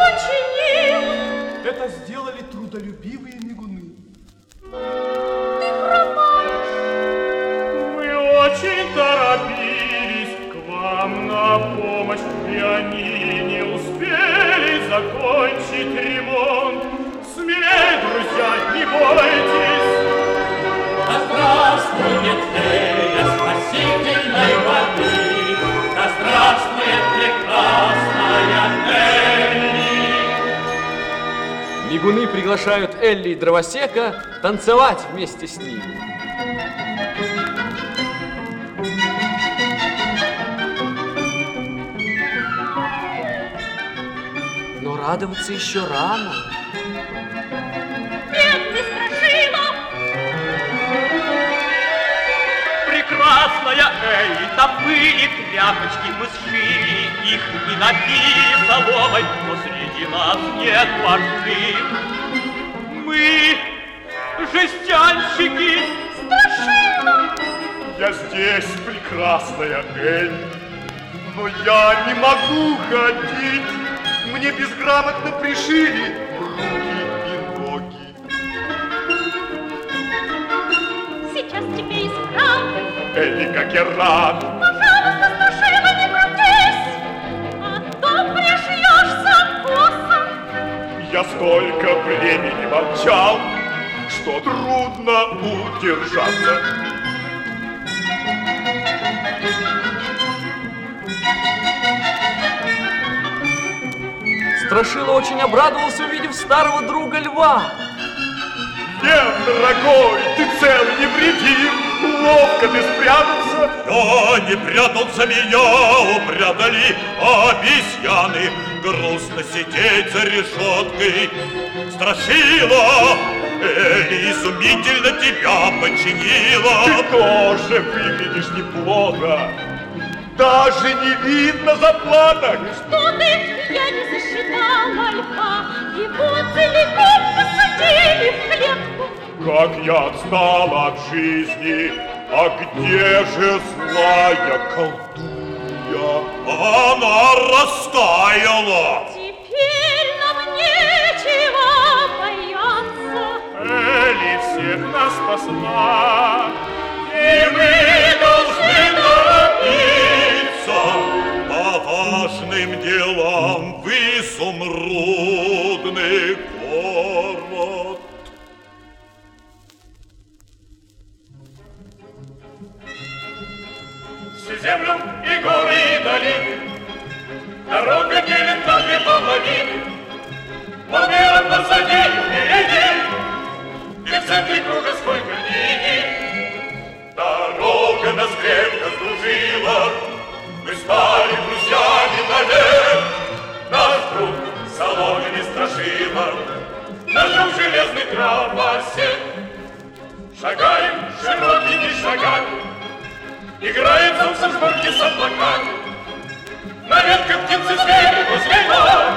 Починил? Это сделали трудолюбивые мигуны. Ты хромаешь. Мы очень торопились к вам на помощь, и они не успели закончить ремонт. Смелей, друзья, не бойтесь. Да здравствует Эля спасительной воды, Да здравствует прекрасная Элли. Мигуны приглашают Элли и Дровосека танцевать вместе с ними. Но радоваться еще рано. Бедный Страшила. Прекрасная Элли, там были тряпочки, мы сшили их и набили соломой, но среди нас нет борцы. Мы жестянщики. Страшила. Я здесь, прекрасная Эль, но я не могу ходить. Мне безграмотно пришили руки и ноги. Сейчас тебе исправлю. Элли, как я рад. Столько времени молчал, что трудно удержаться. Страшила очень обрадовался, увидев старого друга льва. Нет, дорогой, ты цел и невредим, ловко ты спрятался. Я не прятался, меня упрятали обезьяны. Грустно сидеть за решеткой. Страшила, Элли изумительно тебя починила. Ты тоже выглядишь неплохо. Даже не видно заплаток. Что ты? Я не засчитала льва. Его целиком посадили в клетку. Как я отстал от жизни, а где же злая колдунья? Она растаяла. Теперь нам нечего бояться. Элли всех нас спасла, И мы должны торопиться по важным делам в изумрудный город. землю и горы, долины. Дорога делит на две половины. Полмира позади впереди, и в центре круга сколько линий. Дорога нас крепко сдружила, мы стали друзьями навек. Наш друг соломе не страшила, Наш друг железный дровосек. Шагаем широкими шагами, Играет солнце сборки с облаками. На ветках птицы возле нас,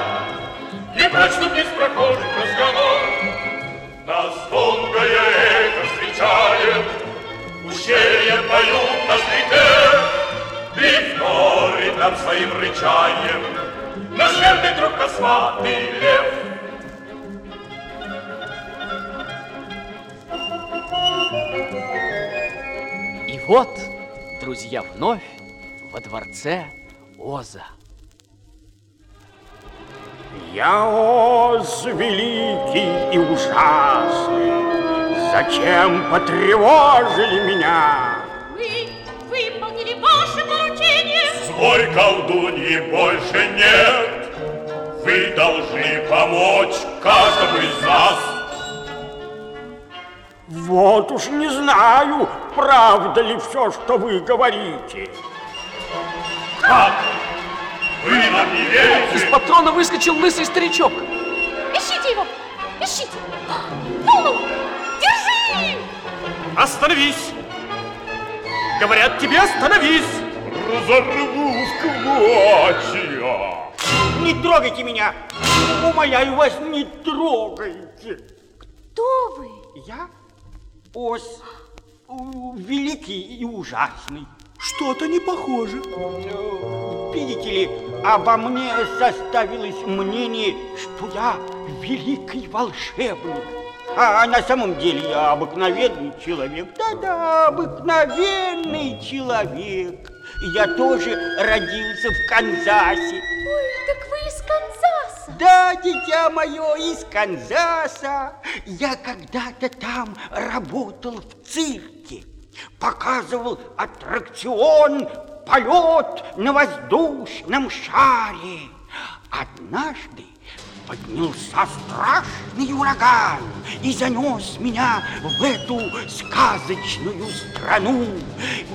И ступить в прохожих разговор. Нас долгое эхо встречает, Ущелья поют на степи, И вторит нам своим рычанием Наш верный друг косматый лев. И вот, друзья, вновь во дворце Оза. Я Оз великий и ужасный, Зачем потревожили меня? Мы выполнили ваше поручение. Злой колдуньи больше нет. Вы должны помочь каждому из нас. Вот уж не знаю, правда ли все, что вы говорите. Как? Вы нам не верите? Из патрона выскочил лысый старичок. Ищите его! Ищите! Ну, держи! Остановись! Говорят тебе, остановись! Разорву в клочья. Не трогайте меня! Умоляю вас, не трогайте. Кто вы? Я? Ос. Великий и ужасный. Что-то не похоже. Видите ли, обо мне составилось мнение, что я великий волшебник. А на самом деле я обыкновенный человек. Да-да, обыкновенный человек. Я тоже родился в Канзасе. Ой, так вы из Канзаса? Да, дитя мое, из Канзаса. Я когда-то там работал в цирке. Показывал аттракцион «Полет на воздушном шаре». Однажды поднялся страшный ураган и занес меня в эту сказочную страну.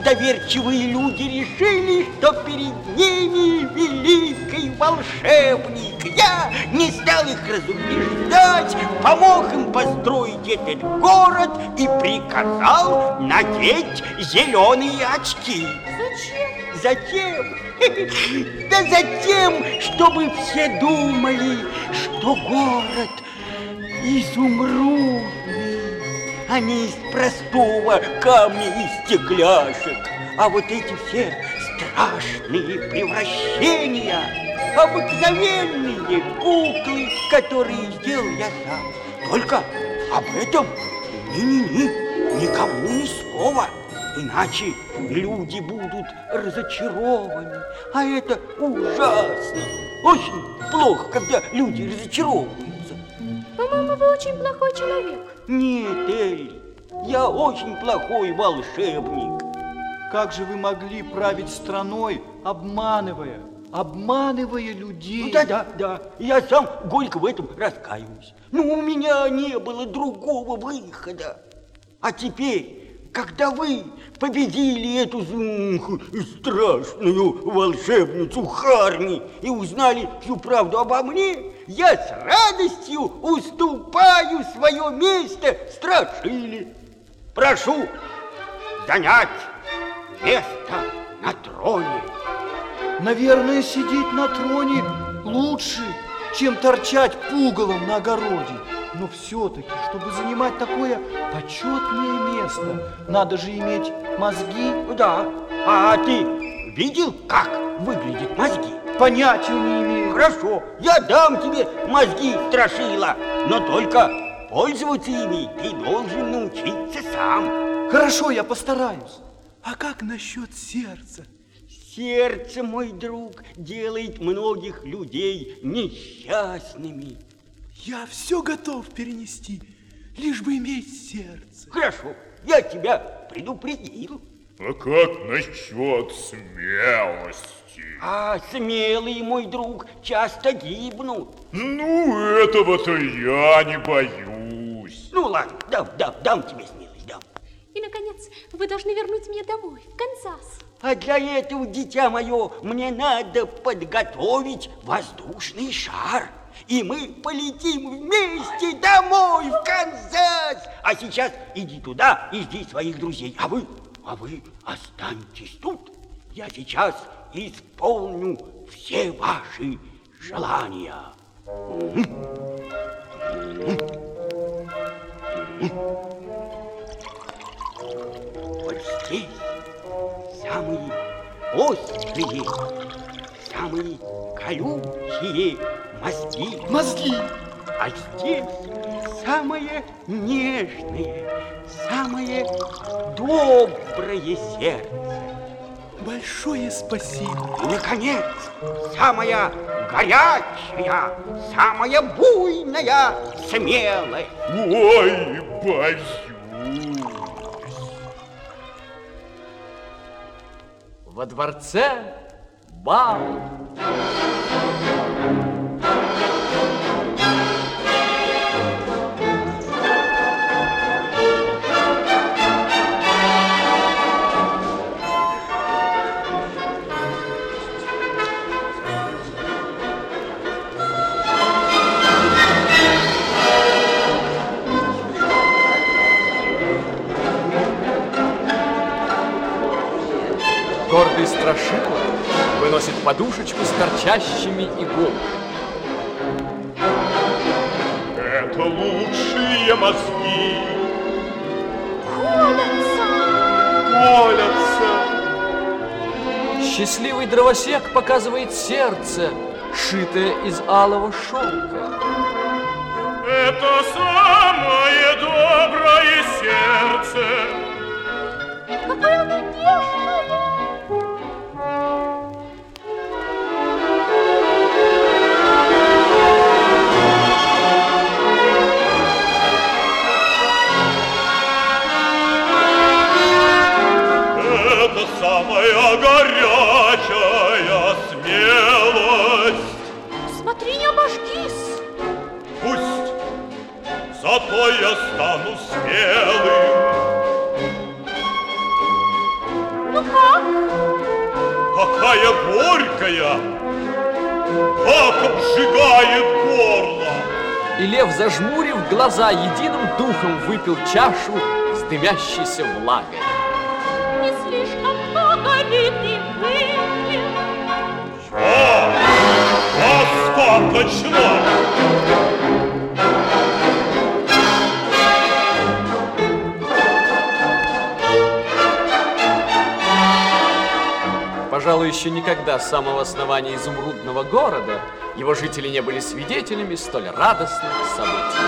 Доверчивые люди решили, что перед ними великий волшебник. Я не стал их разубеждать, помог им построить этот город и приказал надеть зеленые очки. Зачем? Затем, [laughs] да затем, чтобы все думали, что город изумрудный, а не из простого камня и стекляшек. А вот эти все страшные превращения, обыкновенные куклы, которые сделал я сам. Только об этом ни-ни-ни, никому ни слова. Иначе люди будут разочарованы. А это ужасно. Очень плохо, когда люди разочаровываются. По-моему, вы очень плохой человек. Нет, Элли, я очень плохой волшебник. Как же вы могли править страной, обманывая, обманывая людей? Да, да, да. Я сам горько в этом раскаиваюсь. Но у меня не было другого выхода. А теперь, когда вы победили эту страшную волшебницу Харми и узнали всю правду обо мне, я с радостью уступаю свое место Страшили. Прошу занять место на троне. Наверное, сидеть на троне лучше, чем торчать пугалом на огороде. Но все-таки, чтобы занимать такое почетное место, надо же иметь мозги. Да. А ты видел, как выглядят мозги? Понятия не имею. Хорошо, я дам тебе мозги, Страшила, но только пользоваться ими ты должен научиться сам. Хорошо, я постараюсь. А как насчет сердца? Сердце, мой друг, делает многих людей несчастными. Я все готов перенести, лишь бы иметь сердце. Хорошо, я тебя предупредил. А как насчет смелости? А смелые, мой друг, часто гибнут. Ну, этого-то я не боюсь. Ну, ладно, дам, дам, дам тебе смелость, дам. И, наконец, вы должны вернуть меня домой, в Канзас. А для этого, дитя мое, мне надо подготовить воздушный шар. И мы полетим вместе домой, в Канзас. А сейчас иди туда и жди своих друзей. А вы, а вы останьтесь тут. Я сейчас исполню все ваши желания. Вот здесь самые острые, самые колючие мозги. Мозги. А здесь самое нежное, самое доброе сердце. Большое спасибо. И, наконец, самая горячая, самая буйная, смелая. Ой, боюсь. Во дворце бал. Гордый страшила выносит подушечку с торчащими иголками. Это лучшие мозги. Колятся. Колятся. Счастливый дровосек показывает сердце, шитое из алого шелка. Это самое доброе сердце. Какое оно нежное. Горькая, как обжигает горло. И лев, зажмурив глаза, единым духом выпил чашу с дымящейся влагой. Не слишком много ли ты выпил? О, достаточно. Пожалуй, еще никогда с самого основания изумрудного города его жители не были свидетелями столь радостных событий.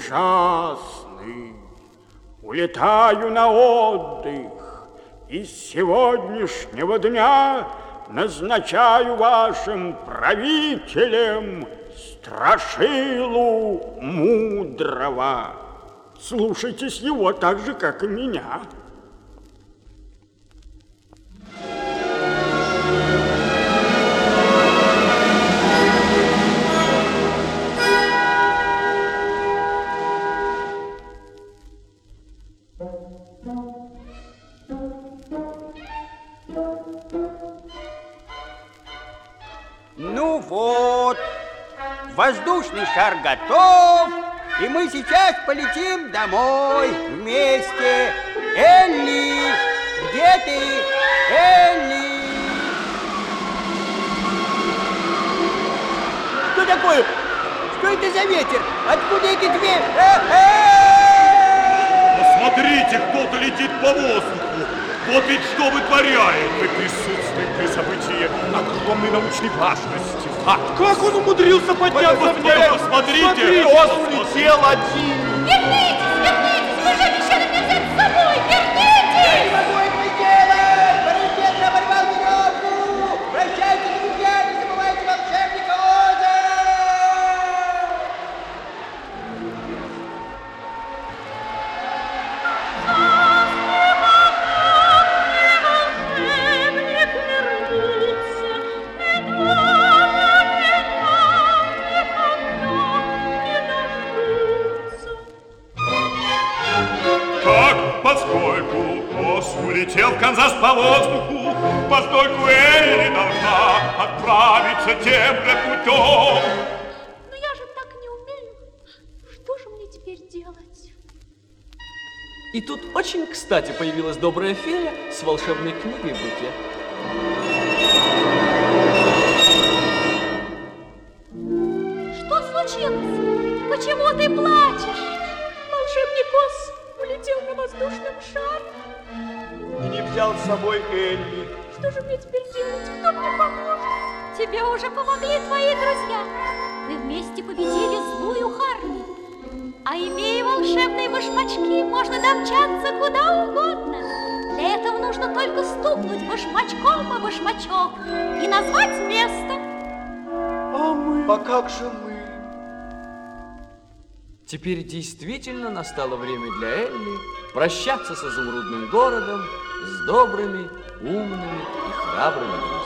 Ужасный, улетаю на отдых, и с сегодняшнего дня назначаю вашим правителем Страшилу Мудрого. Слушайтесь его так же, как и меня. Ну вот, воздушный шар готов, и мы сейчас полетим домой вместе. Элли, где ты? Элли! Что такое? Что это за ветер? Откуда эти две? Посмотрите, кто-то летит по воздуху. Вот ведь что вытворяет. Мы присутствуем при событии огромной научной важности. Факт. Как он умудрился подняться Посмотрите, небо? посмотрите. Смотри, он улетел один. Появилась добрая фея с волшебной книгой в руке. Что случилось? Почему ты плачешь? Волшебник Оз улетел на воздушном шаре. И не взял с собой Элли. Что же мне теперь делать? Кто мне поможет? Тебе уже помогли твои друзья. Вы вместе победили башмачки, можно домчаться куда угодно. Для этого нужно только стукнуть башмачком о башмачок и назвать место. А мы? А как же мы? Теперь действительно настало время для Элли прощаться с изумрудным городом, с добрыми, умными и храбрыми друзьями.